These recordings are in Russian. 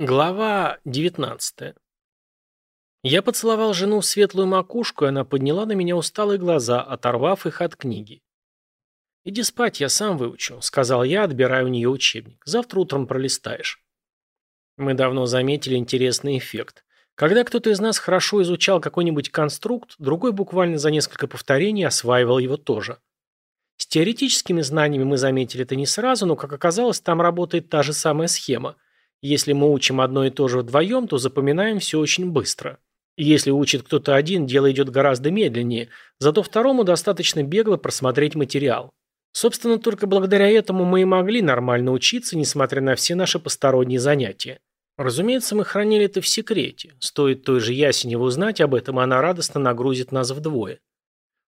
Глава 19 Я поцеловал жену в светлую макушку, и она подняла на меня усталые глаза, оторвав их от книги. «Иди спать, я сам выучу», — сказал я, отбирая у нее учебник. «Завтра утром пролистаешь». Мы давно заметили интересный эффект. Когда кто-то из нас хорошо изучал какой-нибудь конструкт, другой буквально за несколько повторений осваивал его тоже. С теоретическими знаниями мы заметили это не сразу, но, как оказалось, там работает та же самая схема — если мы учим одно и то же вдвоем, то запоминаем все очень быстро. если учит кто-то один, дело идет гораздо медленнее, зато второму достаточно бегло просмотреть материал. Собственно, только благодаря этому мы и могли нормально учиться, несмотря на все наши посторонние занятия. Разумеется, мы хранили это в секрете. Стоит той же Ясеневу узнать об этом, она радостно нагрузит нас вдвое.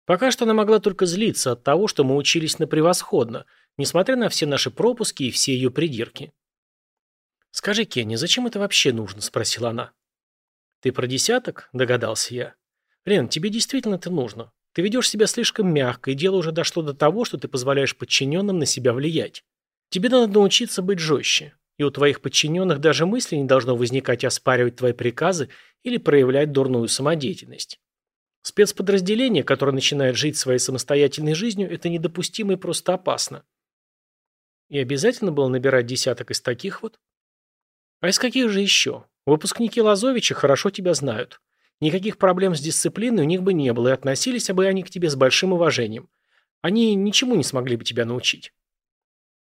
Пока что она могла только злиться от того, что мы учились на превосходно, несмотря на все наши пропуски и все ее придирки. «Скажи, Кенни, зачем это вообще нужно?» – спросила она. «Ты про десяток?» – догадался я. «Лен, тебе действительно это нужно. Ты ведешь себя слишком мягко, и дело уже дошло до того, что ты позволяешь подчиненным на себя влиять. Тебе надо научиться быть жестче, и у твоих подчиненных даже мысли не должно возникать оспаривать твои приказы или проявлять дурную самодеятельность. Спецподразделение, которое начинает жить своей самостоятельной жизнью, это недопустимо и просто опасно. И обязательно было набирать десяток из таких вот? А из каких же еще? Выпускники Лазовича хорошо тебя знают. Никаких проблем с дисциплиной у них бы не было, и относились бы они к тебе с большим уважением. Они ничему не смогли бы тебя научить.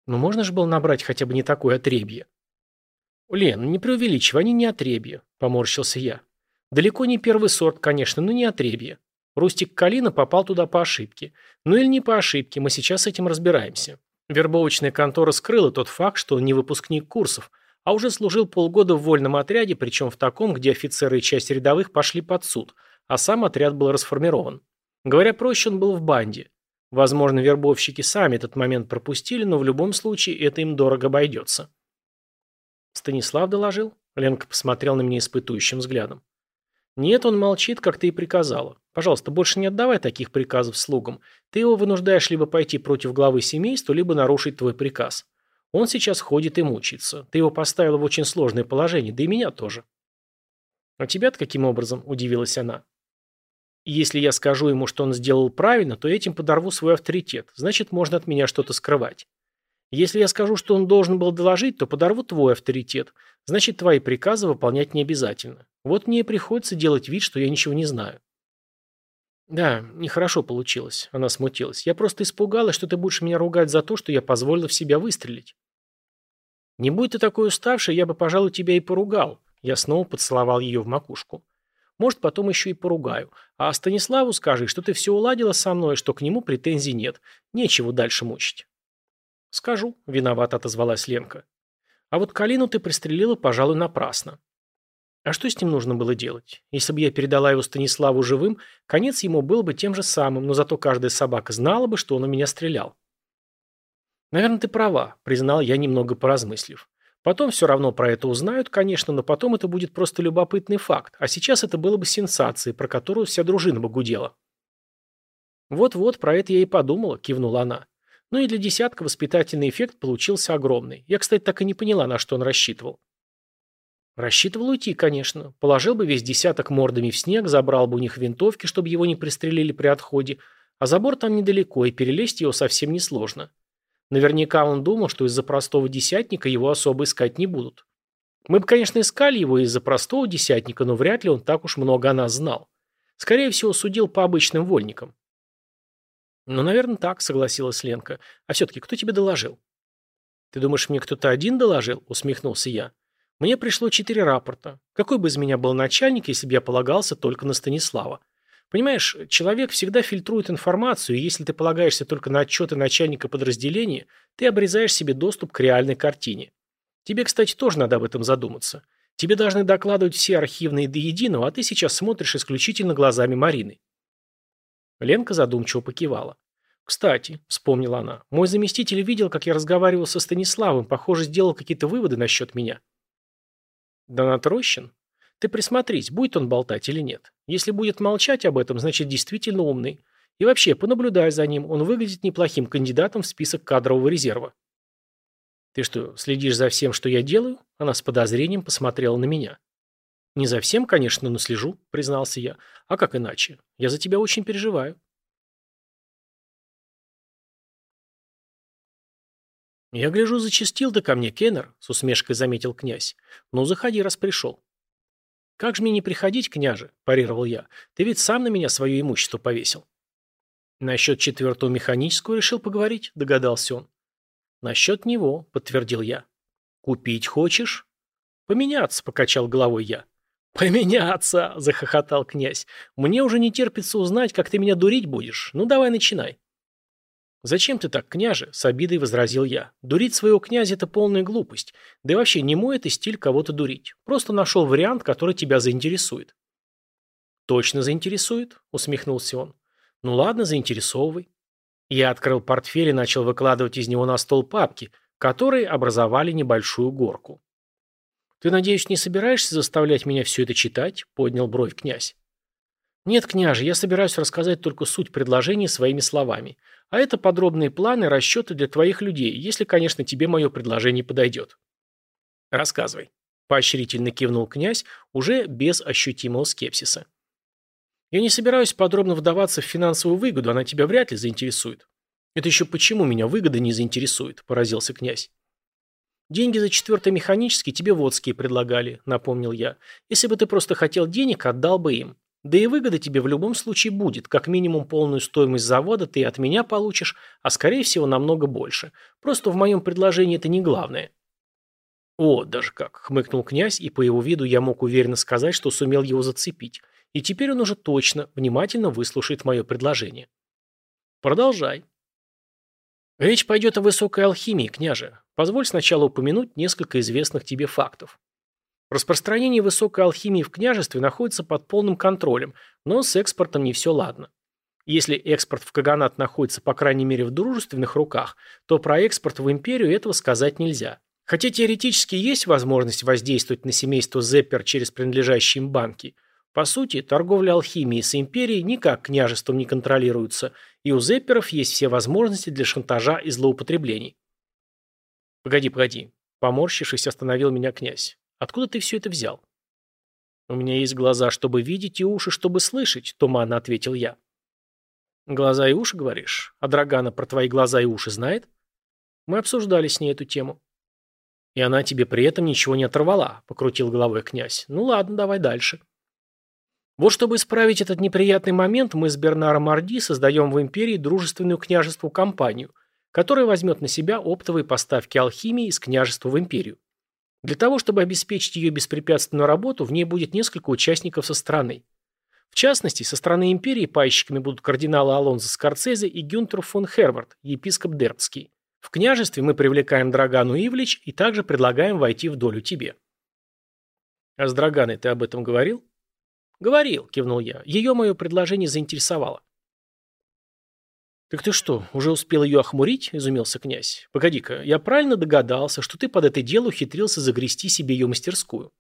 Но можно же было набрать хотя бы не такое отребье. Лен, не преувеличивай, они не отребье, поморщился я. Далеко не первый сорт, конечно, но не отребье. Рустик Калина попал туда по ошибке. Ну или не по ошибке, мы сейчас с этим разбираемся. Вербовочная контора скрыла тот факт, что он не выпускник курсов – а уже служил полгода в вольном отряде, причем в таком, где офицеры и часть рядовых пошли под суд, а сам отряд был расформирован. Говоря проще, он был в банде. Возможно, вербовщики сами этот момент пропустили, но в любом случае это им дорого обойдется. Станислав доложил? Ленка посмотрел на меня испытующим взглядом. Нет, он молчит, как ты и приказала. Пожалуйста, больше не отдавай таких приказов слугам. Ты его вынуждаешь либо пойти против главы семейства, либо нарушить твой приказ. Он сейчас ходит и мучается. Ты его поставила в очень сложное положение, да и меня тоже. А тебя-то каким образом? Удивилась она. Если я скажу ему, что он сделал правильно, то этим подорву свой авторитет. Значит, можно от меня что-то скрывать. Если я скажу, что он должен был доложить, то подорву твой авторитет. Значит, твои приказы выполнять не обязательно. Вот мне и приходится делать вид, что я ничего не знаю. Да, нехорошо получилось. Она смутилась. Я просто испугалась, что ты будешь меня ругать за то, что я позволила в себя выстрелить. «Не будь ты такой уставший, я бы, пожалуй, тебя и поругал». Я снова поцеловал ее в макушку. «Может, потом еще и поругаю. А Станиславу скажи, что ты все уладила со мной, что к нему претензий нет. Нечего дальше мучить». «Скажу», — виновато отозвалась Ленка. «А вот Калину ты пристрелила, пожалуй, напрасно». А что с ним нужно было делать? Если бы я передала его Станиславу живым, конец ему был бы тем же самым, но зато каждая собака знала бы, что он у меня стрелял. «Наверное, ты права», – признал я, немного поразмыслив. «Потом все равно про это узнают, конечно, но потом это будет просто любопытный факт, а сейчас это было бы сенсацией, про которую вся дружина бы гудела». «Вот-вот, про это я и подумала», – кивнула она. Ну и для десятка воспитательный эффект получился огромный. Я, кстати, так и не поняла, на что он рассчитывал. Рассчитывал уйти, конечно. Положил бы весь десяток мордами в снег, забрал бы у них винтовки, чтобы его не пристрелили при отходе, а забор там недалеко, и перелезть его совсем несложно. Наверняка он думал, что из-за простого десятника его особо искать не будут. Мы бы, конечно, искали его из-за простого десятника, но вряд ли он так уж много о нас знал. Скорее всего, судил по обычным вольникам. «Ну, наверное, так», — согласилась Ленка. «А все-таки кто тебе доложил?» «Ты думаешь, мне кто-то один доложил?» — усмехнулся я. «Мне пришло четыре рапорта. Какой бы из меня был начальник, если бы я полагался только на Станислава? Понимаешь, человек всегда фильтрует информацию, и если ты полагаешься только на отчеты начальника подразделения, ты обрезаешь себе доступ к реальной картине. Тебе, кстати, тоже надо об этом задуматься. Тебе должны докладывать все архивные до единого, а ты сейчас смотришь исключительно глазами Марины. Ленка задумчиво покивала. «Кстати», — вспомнила она, — «мой заместитель видел, как я разговаривал со Станиславом, похоже, сделал какие-то выводы насчет меня». «Донат Рощин? Ты присмотрись, будет он болтать или нет. Если будет молчать об этом, значит действительно умный. И вообще, понаблюдай за ним, он выглядит неплохим кандидатом в список кадрового резерва. «Ты что, следишь за всем, что я делаю?» Она с подозрением посмотрела на меня. «Не за всем, конечно, но слежу», — признался я. «А как иначе? Я за тебя очень переживаю». «Я гляжу, зачастил ты ко мне, Кеннер», — с усмешкой заметил князь. «Ну, заходи, раз пришел». «Как же мне не приходить, княже?» – парировал я. «Ты ведь сам на меня свое имущество повесил». «Насчет четвертого механического решил поговорить?» – догадался он. «Насчет него», – подтвердил я. «Купить хочешь?» «Поменяться», – покачал головой я. «Поменяться!» – захохотал князь. «Мне уже не терпится узнать, как ты меня дурить будешь. Ну, давай начинай». «Зачем ты так, княже?» – с обидой возразил я. «Дурить своего князя – это полная глупость. Да и вообще, не мой это стиль кого-то дурить. Просто нашел вариант, который тебя заинтересует». «Точно заинтересует?» – усмехнулся он. «Ну ладно, заинтересовывай». Я открыл портфель и начал выкладывать из него на стол папки, которые образовали небольшую горку. «Ты, надеюсь, не собираешься заставлять меня все это читать?» – поднял бровь князь. «Нет, княже, я собираюсь рассказать только суть предложения своими словами. А это подробные планы, расчеты для твоих людей, если, конечно, тебе мое предложение подойдет». «Рассказывай», – поощрительно кивнул князь, уже без ощутимого скепсиса. «Я не собираюсь подробно вдаваться в финансовую выгоду, она тебя вряд ли заинтересует». «Это еще почему меня выгода не заинтересует?» – поразился князь. «Деньги за четвертый механический тебе водские предлагали», – напомнил я. «Если бы ты просто хотел денег, отдал бы им. Да и выгода тебе в любом случае будет. Как минимум полную стоимость завода ты от меня получишь, а скорее всего намного больше. Просто в моем предложении это не главное. О, даже как, хмыкнул князь, и по его виду я мог уверенно сказать, что сумел его зацепить. И теперь он уже точно, внимательно выслушает мое предложение. Продолжай. Речь пойдет о высокой алхимии, княже. Позволь сначала упомянуть несколько известных тебе фактов. Распространение высокой алхимии в княжестве находится под полным контролем, но с экспортом не все ладно. Если экспорт в Каганат находится, по крайней мере, в дружественных руках, то про экспорт в империю этого сказать нельзя. Хотя теоретически есть возможность воздействовать на семейство Зеппер через принадлежащие им банки, по сути, торговля алхимией с империей никак княжеством не контролируется, и у Зепперов есть все возможности для шантажа и злоупотреблений. «Погоди, погоди», – поморщившись, остановил меня князь. Откуда ты все это взял?» «У меня есть глаза, чтобы видеть, и уши, чтобы слышать», — туманно ответил я. «Глаза и уши, говоришь? А Драгана про твои глаза и уши знает?» Мы обсуждали с ней эту тему. «И она тебе при этом ничего не оторвала», — покрутил головой князь. «Ну ладно, давай дальше». Вот чтобы исправить этот неприятный момент, мы с Бернаром Марди создаем в империи дружественную княжеству компанию, которая возьмет на себя оптовые поставки алхимии из княжества в империю. Для того, чтобы обеспечить ее беспрепятственную работу, в ней будет несколько участников со стороны. В частности, со стороны империи пайщиками будут кардиналы Алонзо Скорцезе и Гюнтер фон Хервард, епископ Дербский. В княжестве мы привлекаем Драгану Ивлич и также предлагаем войти в долю тебе. А с Драганой ты об этом говорил? Говорил, кивнул я. Ее мое предложение заинтересовало. «Так ты что, уже успел ее охмурить?» – изумился князь. «Погоди-ка, я правильно догадался, что ты под это дело ухитрился загрести себе ее мастерскую?»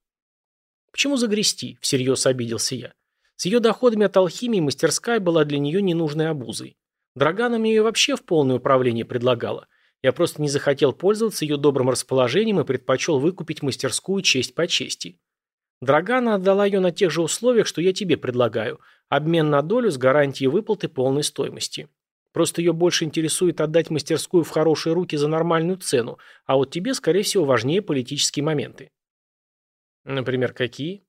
«Почему загрести?» – всерьез обиделся я. С ее доходами от алхимии мастерская была для нее ненужной обузой. Драгана мне ее вообще в полное управление предлагала. Я просто не захотел пользоваться ее добрым расположением и предпочел выкупить мастерскую честь по чести. Драгана отдала ее на тех же условиях, что я тебе предлагаю. Обмен на долю с гарантией выплаты полной стоимости. Просто ее больше интересует отдать мастерскую в хорошие руки за нормальную цену, а вот тебе, скорее всего, важнее политические моменты. Например, какие?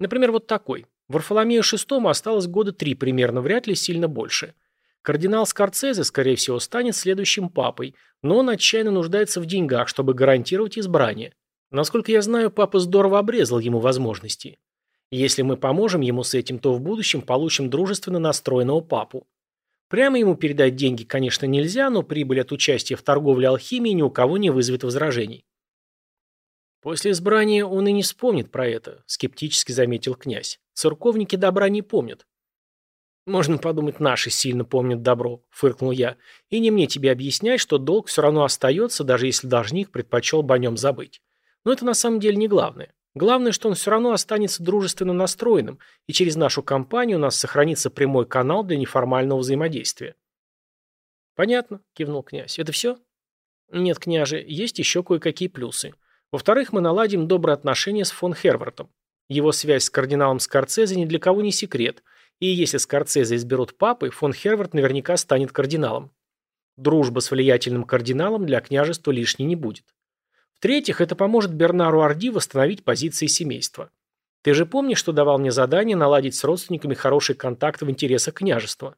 Например, вот такой. Варфоломею VI осталось года три примерно, вряд ли сильно больше. Кардинал Скорцезе, скорее всего, станет следующим папой, но он отчаянно нуждается в деньгах, чтобы гарантировать избрание. Насколько я знаю, папа здорово обрезал ему возможности. Если мы поможем ему с этим, то в будущем получим дружественно настроенного папу. Прямо ему передать деньги, конечно, нельзя, но прибыль от участия в торговле алхимией ни у кого не вызовет возражений. После избрания он и не вспомнит про это, скептически заметил князь. Церковники добра не помнят. Можно подумать, наши сильно помнят добро, фыркнул я. И не мне тебе объяснять, что долг все равно остается, даже если должник предпочел бы о нем забыть. Но это на самом деле не главное. Главное, что он все равно останется дружественно настроенным, и через нашу компанию у нас сохранится прямой канал для неформального взаимодействия. Понятно, кивнул князь. Это все? Нет, княже, есть еще кое-какие плюсы. Во-вторых, мы наладим добрые отношения с фон Хервартом. Его связь с кардиналом Скорцезе ни для кого не секрет, и если Скорцезе изберут папы, фон Хервард наверняка станет кардиналом. Дружба с влиятельным кардиналом для княжества лишней не будет. В-третьих, это поможет Бернару Орди восстановить позиции семейства. Ты же помнишь, что давал мне задание наладить с родственниками хороший контакт в интересах княжества?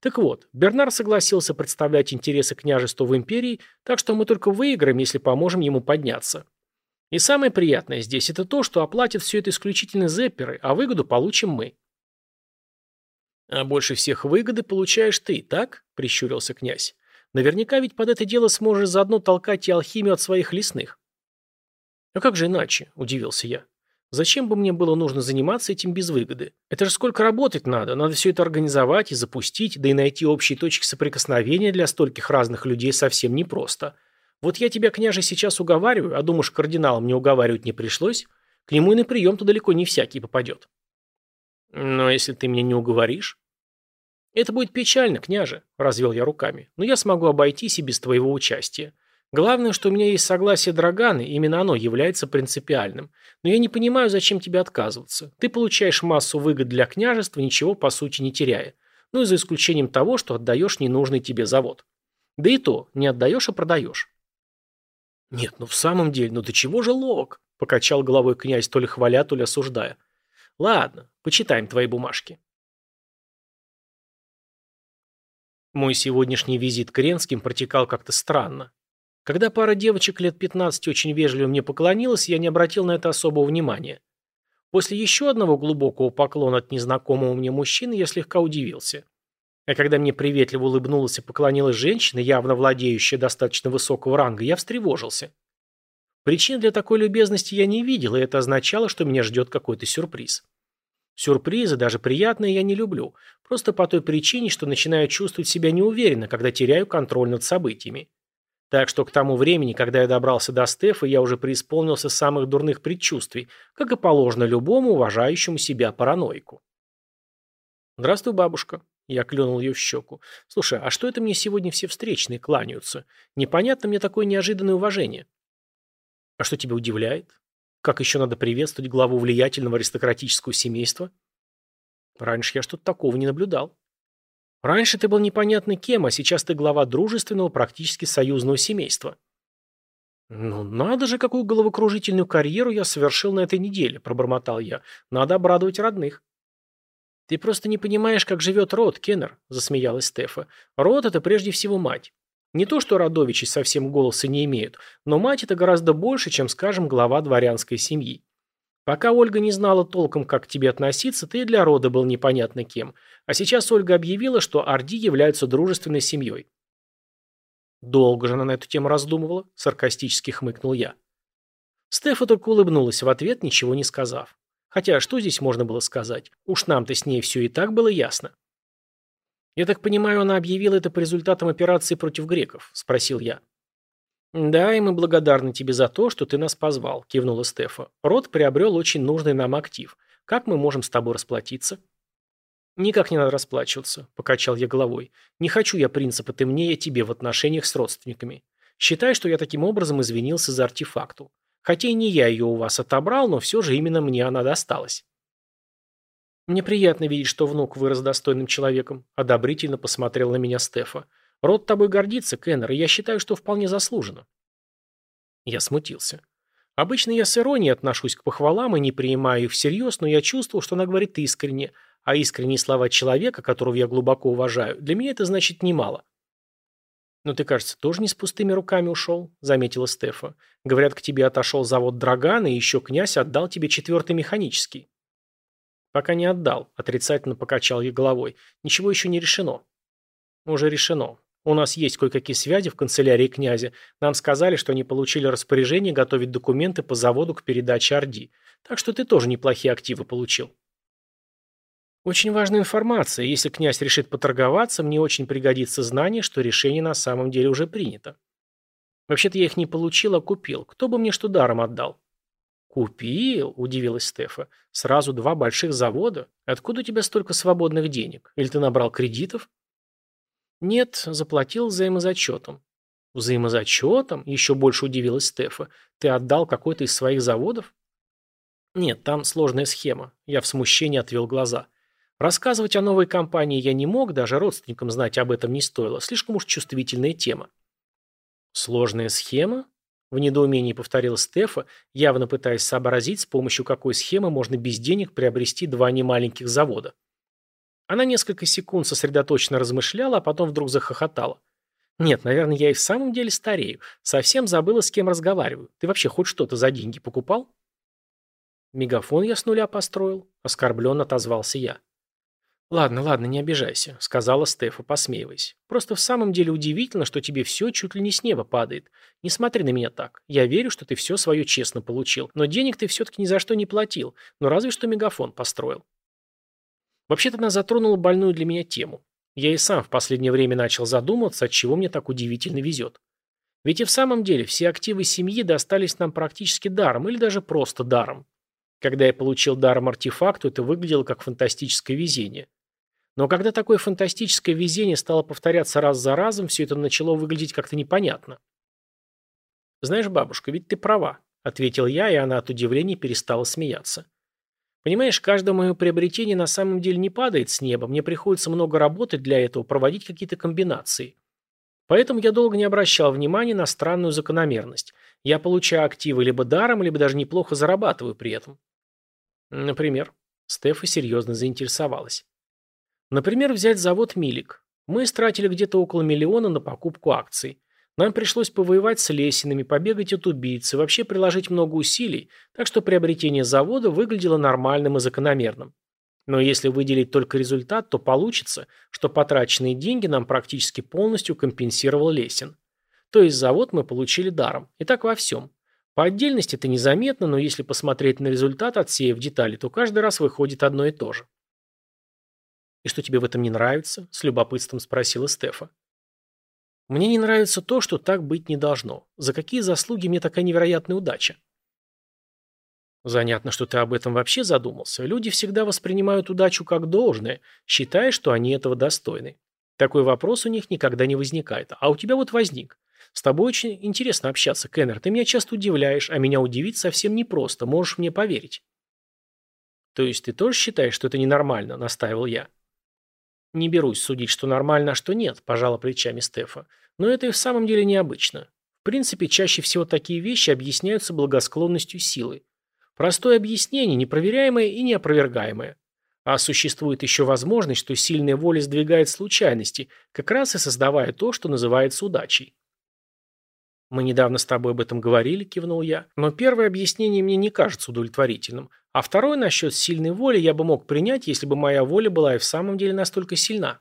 Так вот, Бернар согласился представлять интересы княжества в империи, так что мы только выиграем, если поможем ему подняться. И самое приятное здесь это то, что оплатят все это исключительно зепперы, а выгоду получим мы. А больше всех выгоды получаешь ты, так? Прищурился князь. Наверняка ведь под это дело сможешь заодно толкать и алхимию от своих лесных. А как же иначе? Удивился я. Зачем бы мне было нужно заниматься этим без выгоды? Это же сколько работать надо, надо все это организовать и запустить, да и найти общие точки соприкосновения для стольких разных людей совсем непросто. Вот я тебя, княже, сейчас уговариваю, а думаешь, кардиналом мне уговаривать не пришлось? К нему и на прием-то далеко не всякий попадет. Но если ты меня не уговоришь... Это будет печально, княже, развел я руками, но я смогу обойтись и без твоего участия. Главное, что у меня есть согласие Драганы, именно оно является принципиальным. Но я не понимаю, зачем тебе отказываться. Ты получаешь массу выгод для княжества, ничего по сути не теряя. Ну и за исключением того, что отдаешь ненужный тебе завод. Да и то, не отдаешь, а продаешь. «Нет, ну в самом деле, ну до чего же ловок?» – покачал головой князь, то ли хваля, то ли осуждая. «Ладно, почитаем твои бумажки». Мой сегодняшний визит к Ренским протекал как-то странно. Когда пара девочек лет 15 очень вежливо мне поклонилась, я не обратил на это особого внимания. После еще одного глубокого поклона от незнакомого мне мужчины я слегка удивился. А когда мне приветливо улыбнулась и поклонилась женщина, явно владеющая достаточно высокого ранга, я встревожился. Причин для такой любезности я не видел, и это означало, что меня ждет какой-то сюрприз. Сюрпризы, даже приятные, я не люблю, просто по той причине, что начинаю чувствовать себя неуверенно, когда теряю контроль над событиями. Так что к тому времени, когда я добрался до Стефа, я уже преисполнился самых дурных предчувствий, как и положено любому уважающему себя параноику. «Здравствуй, бабушка», я клюнул ее в щеку. «Слушай, а что это мне сегодня все встречные кланяются? Непонятно мне такое неожиданное уважение». «А что тебя удивляет? Как еще надо приветствовать главу влиятельного аристократического семейства?» «Раньше я что-то такого не наблюдал». «Раньше ты был непонятно кем, а сейчас ты глава дружественного, практически союзного семейства». «Ну, надо же, какую головокружительную карьеру я совершил на этой неделе», – пробормотал я. «Надо обрадовать родных». «Ты просто не понимаешь, как живет род, Кеннер», – засмеялась Стефа. «Род – это прежде всего мать. Не то, что родовичи совсем голоса не имеют, но мать – это гораздо больше, чем, скажем, глава дворянской семьи. Пока Ольга не знала толком, как к тебе относиться, ты и для рода был непонятно кем. А сейчас Ольга объявила, что Орди являются дружественной семьей». «Долго же она на эту тему раздумывала», – саркастически хмыкнул я. Стефа только улыбнулась в ответ, ничего не сказав. Хотя, что здесь можно было сказать? Уж нам-то с ней все и так было ясно. «Я так понимаю, она объявила это по результатам операции против греков?» – спросил я. «Да, и мы благодарны тебе за то, что ты нас позвал», – кивнула Стефа. «Род приобрел очень нужный нам актив. Как мы можем с тобой расплатиться?» «Никак не надо расплачиваться», – покачал я головой. «Не хочу я принципа ты мне, я тебе в отношениях с родственниками. Считай, что я таким образом извинился за артефакту. Хотя и не я ее у вас отобрал, но все же именно мне она досталась. Мне приятно видеть, что внук вырос достойным человеком, одобрительно посмотрел на меня Стефа. Род тобой гордится, Кеннер, и я считаю, что вполне заслуженно. Я смутился. Обычно я с иронией отношусь к похвалам и не принимаю их всерьез, но я чувствовал, что она говорит искренне, а искренние слова человека, которого я глубоко уважаю, для меня это значит немало. «Но ты, кажется, тоже не с пустыми руками ушел», — заметила Стефа. «Говорят, к тебе отошел завод Драгана, и еще князь отдал тебе четвертый механический». «Пока не отдал», — отрицательно покачал я головой. «Ничего еще не решено». «Уже решено. У нас есть кое-какие связи в канцелярии князя. Нам сказали, что они получили распоряжение готовить документы по заводу к передаче Орди. Так что ты тоже неплохие активы получил». Очень важная информация. Если князь решит поторговаться, мне очень пригодится знание, что решение на самом деле уже принято. Вообще-то я их не получил, а купил. Кто бы мне что даром отдал? Купил? Удивилась Стефа. Сразу два больших завода? Откуда у тебя столько свободных денег? Или ты набрал кредитов? Нет, заплатил взаимозачетом. Взаимозачетом? Еще больше удивилась Стефа. Ты отдал какой-то из своих заводов? Нет, там сложная схема. Я в смущении отвел глаза. Рассказывать о новой компании я не мог, даже родственникам знать об этом не стоило. Слишком уж чувствительная тема. Сложная схема? В недоумении повторила Стефа, явно пытаясь сообразить, с помощью какой схемы можно без денег приобрести два немаленьких завода. Она несколько секунд сосредоточенно размышляла, а потом вдруг захохотала. «Нет, наверное, я и в самом деле старею. Совсем забыла, с кем разговариваю. Ты вообще хоть что-то за деньги покупал?» «Мегафон я с нуля построил», — оскорбленно отозвался я. «Ладно, ладно, не обижайся», — сказала Стефа, посмеиваясь. «Просто в самом деле удивительно, что тебе все чуть ли не с неба падает. Не смотри на меня так. Я верю, что ты все свое честно получил. Но денег ты все-таки ни за что не платил. Ну разве что мегафон построил». Вообще-то она затронула больную для меня тему. Я и сам в последнее время начал задумываться, от чего мне так удивительно везет. Ведь и в самом деле все активы семьи достались нам практически даром или даже просто даром. Когда я получил даром артефакт, это выглядело как фантастическое везение. Но когда такое фантастическое везение стало повторяться раз за разом, все это начало выглядеть как-то непонятно. «Знаешь, бабушка, ведь ты права», — ответил я, и она от удивления перестала смеяться. «Понимаешь, каждое мое приобретение на самом деле не падает с неба, мне приходится много работать для этого, проводить какие-то комбинации. Поэтому я долго не обращал внимания на странную закономерность. Я получаю активы либо даром, либо даже неплохо зарабатываю при этом». «Например?» Стефа серьезно заинтересовалась. Например, взять завод «Милик». Мы истратили где-то около миллиона на покупку акций. Нам пришлось повоевать с лесинами, побегать от убийцы, вообще приложить много усилий, так что приобретение завода выглядело нормальным и закономерным. Но если выделить только результат, то получится, что потраченные деньги нам практически полностью компенсировал Лесин. То есть завод мы получили даром. И так во всем. По отдельности это незаметно, но если посмотреть на результат, отсеяв детали, то каждый раз выходит одно и то же. «И что тебе в этом не нравится?» – с любопытством спросила Стефа. «Мне не нравится то, что так быть не должно. За какие заслуги мне такая невероятная удача?» Занятно, что ты об этом вообще задумался. Люди всегда воспринимают удачу как должное, считая, что они этого достойны. Такой вопрос у них никогда не возникает. А у тебя вот возник. С тобой очень интересно общаться, Кеннер. Ты меня часто удивляешь, а меня удивить совсем непросто. Можешь мне поверить. То есть ты тоже считаешь, что это ненормально, настаивал я. «Не берусь судить, что нормально, а что нет», – пожала плечами Стефа. «Но это и в самом деле необычно. В принципе, чаще всего такие вещи объясняются благосклонностью силы. Простое объяснение, непроверяемое и неопровергаемое. А существует еще возможность, что сильная воля сдвигает случайности, как раз и создавая то, что называется удачей. «Мы недавно с тобой об этом говорили», – кивнул я. «Но первое объяснение мне не кажется удовлетворительным. А второе насчет сильной воли я бы мог принять, если бы моя воля была и в самом деле настолько сильна».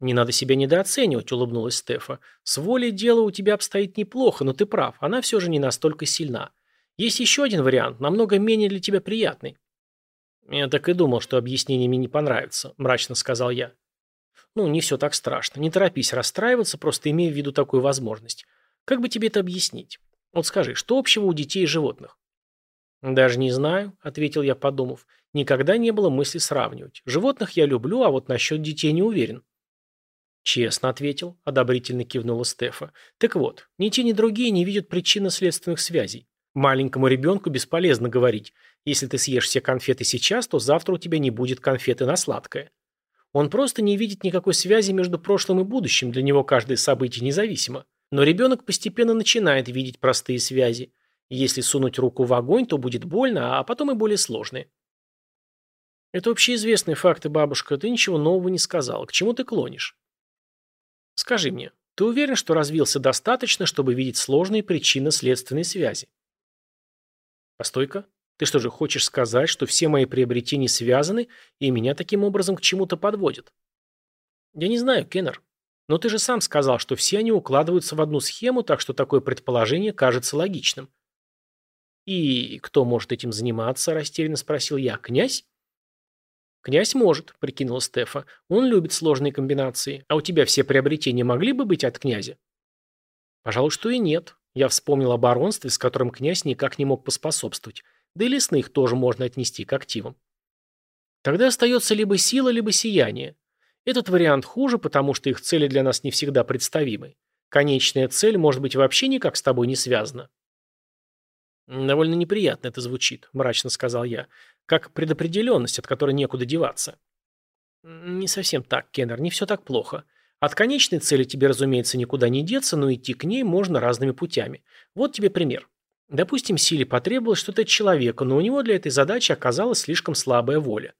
«Не надо себя недооценивать», – улыбнулась Стефа. «С волей дело у тебя обстоит неплохо, но ты прав, она все же не настолько сильна. Есть еще один вариант, намного менее для тебя приятный». «Я так и думал, что объяснение мне не понравится», – мрачно сказал я. «Ну, не все так страшно. Не торопись расстраиваться, просто имей в виду такую возможность. Как бы тебе это объяснить? Вот скажи, что общего у детей и животных? Даже не знаю, ответил я, подумав. Никогда не было мысли сравнивать. Животных я люблю, а вот насчет детей не уверен. Честно ответил, одобрительно кивнула Стефа. Так вот, ни те, ни другие не видят причинно-следственных связей. Маленькому ребенку бесполезно говорить, если ты съешь все конфеты сейчас, то завтра у тебя не будет конфеты на сладкое. Он просто не видит никакой связи между прошлым и будущим, для него каждое событие независимо. Но ребенок постепенно начинает видеть простые связи. Если сунуть руку в огонь, то будет больно, а потом и более сложные. Это общеизвестные факты, бабушка. Ты ничего нового не сказала. К чему ты клонишь? Скажи мне, ты уверен, что развился достаточно, чтобы видеть сложные причинно-следственные связи? Постой-ка. Ты что же хочешь сказать, что все мои приобретения связаны и меня таким образом к чему-то подводят? Я не знаю, Кеннер. Но ты же сам сказал, что все они укладываются в одну схему, так что такое предположение кажется логичным. «И кто может этим заниматься?» – растерянно спросил я. «Князь?» «Князь может», – прикинула Стефа. «Он любит сложные комбинации. А у тебя все приобретения могли бы быть от князя?» «Пожалуй, что и нет. Я вспомнил о баронстве, с которым князь никак не мог поспособствовать. Да и лесных тоже можно отнести к активам. Тогда остается либо сила, либо сияние. Этот вариант хуже, потому что их цели для нас не всегда представимы. Конечная цель, может быть, вообще никак с тобой не связана. «Довольно неприятно это звучит», – мрачно сказал я, – «как предопределенность, от которой некуда деваться». «Не совсем так, Кеннер, не все так плохо. От конечной цели тебе, разумеется, никуда не деться, но идти к ней можно разными путями. Вот тебе пример. Допустим, Силе потребовалось что-то от человека, но у него для этой задачи оказалась слишком слабая воля.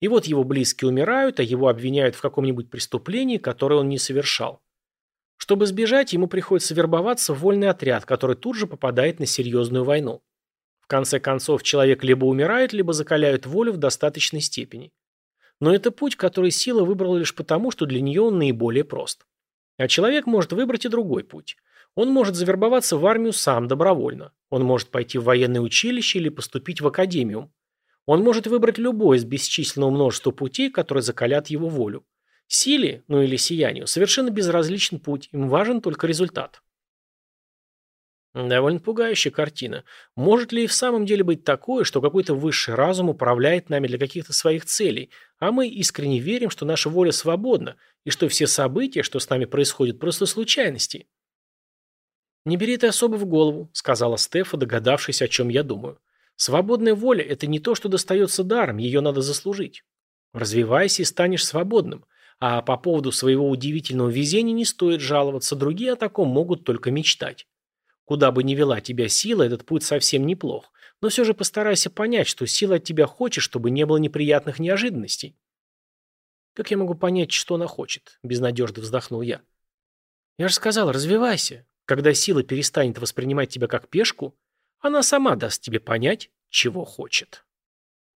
И вот его близкие умирают, а его обвиняют в каком-нибудь преступлении, которое он не совершал. Чтобы сбежать, ему приходится вербоваться в вольный отряд, который тут же попадает на серьезную войну. В конце концов, человек либо умирает, либо закаляют волю в достаточной степени. Но это путь, который сила выбрала лишь потому, что для нее он наиболее прост. А человек может выбрать и другой путь. Он может завербоваться в армию сам добровольно. Он может пойти в военное училище или поступить в академиум. Он может выбрать любой из бесчисленного множества путей, которые закалят его волю. Силе, ну или сиянию, совершенно безразличен путь, им важен только результат. Довольно пугающая картина. Может ли и в самом деле быть такое, что какой-то высший разум управляет нами для каких-то своих целей, а мы искренне верим, что наша воля свободна, и что все события, что с нами происходят, просто случайности? «Не бери это особо в голову», — сказала Стефа, догадавшись, о чем я думаю. «Свободная воля — это не то, что достается даром, ее надо заслужить. Развивайся и станешь свободным. А по поводу своего удивительного везения не стоит жаловаться, другие о таком могут только мечтать. Куда бы ни вела тебя сила, этот путь совсем неплох. Но все же постарайся понять, что сила от тебя хочет, чтобы не было неприятных неожиданностей. Как я могу понять, что она хочет? Безнадежно вздохнул я. Я же сказал, развивайся. Когда сила перестанет воспринимать тебя как пешку, она сама даст тебе понять, чего хочет.